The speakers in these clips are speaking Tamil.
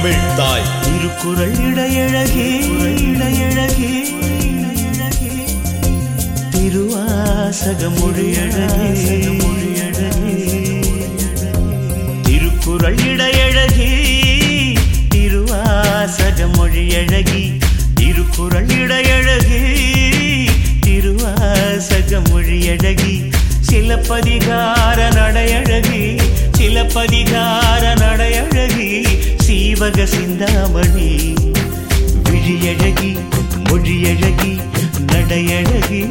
தமிழ் தாய் திருக்குறள் இடையழகே இடையழகே திருவாசக மொழியழகே மொழியழகே திருக்குறள் இடையழகே திருவாசக மொழியழகி திருக்குறள் இடையழகே திருவாசக மொழியழகி சிலப்பதிகார நடையழகி சிலப்பதிகார மக சிந்தாமணி. விழியழகி மொழியழகி நடையழகி.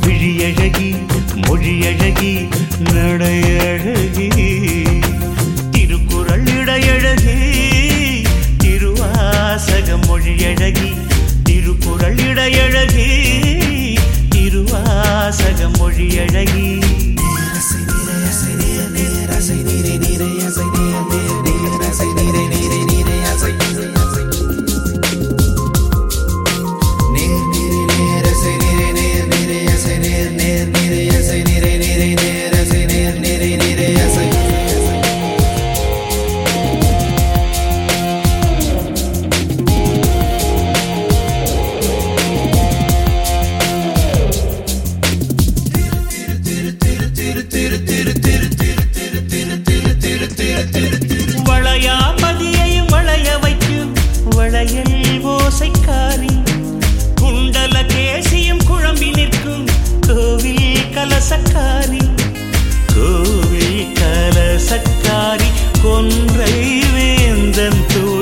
விழியழகி மொழியழகி நடையழகி. into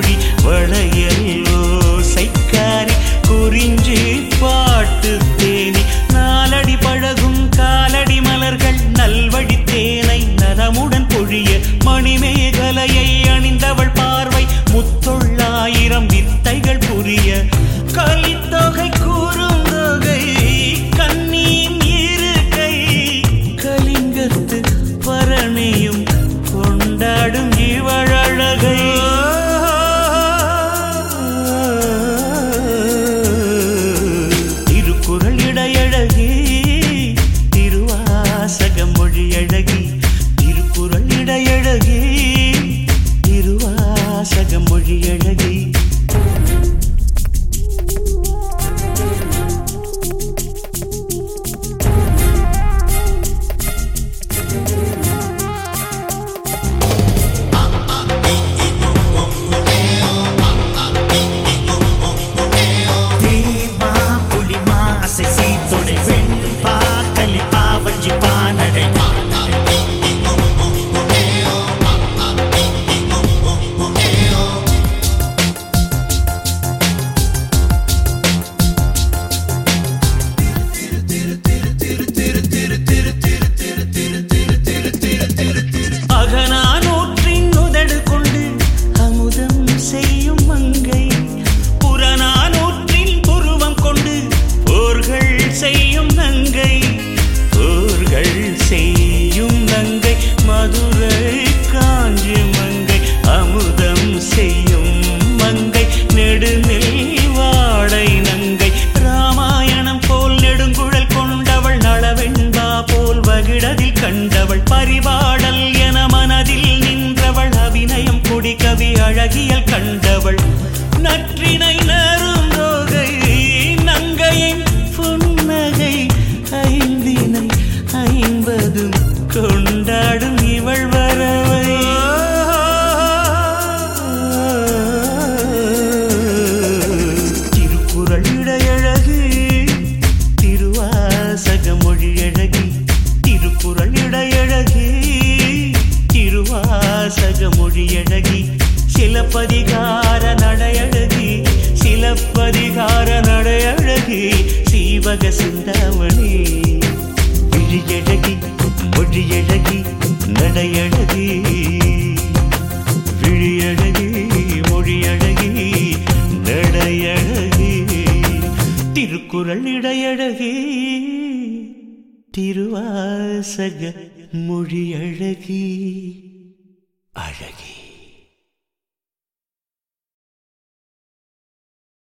கொண்டவள் பரிவாடல் என மனதில் நின்றவள் அபிநயம் குடி அழகியல் அழகு சீவக சிந்தாமணி. விழியழகி மொழியழகி நடையழகி. விழியழகி மொழியழகி நடையழகி. திருக்குறள் இடையழகி. திருவாசக மொழியழகி. அழகி.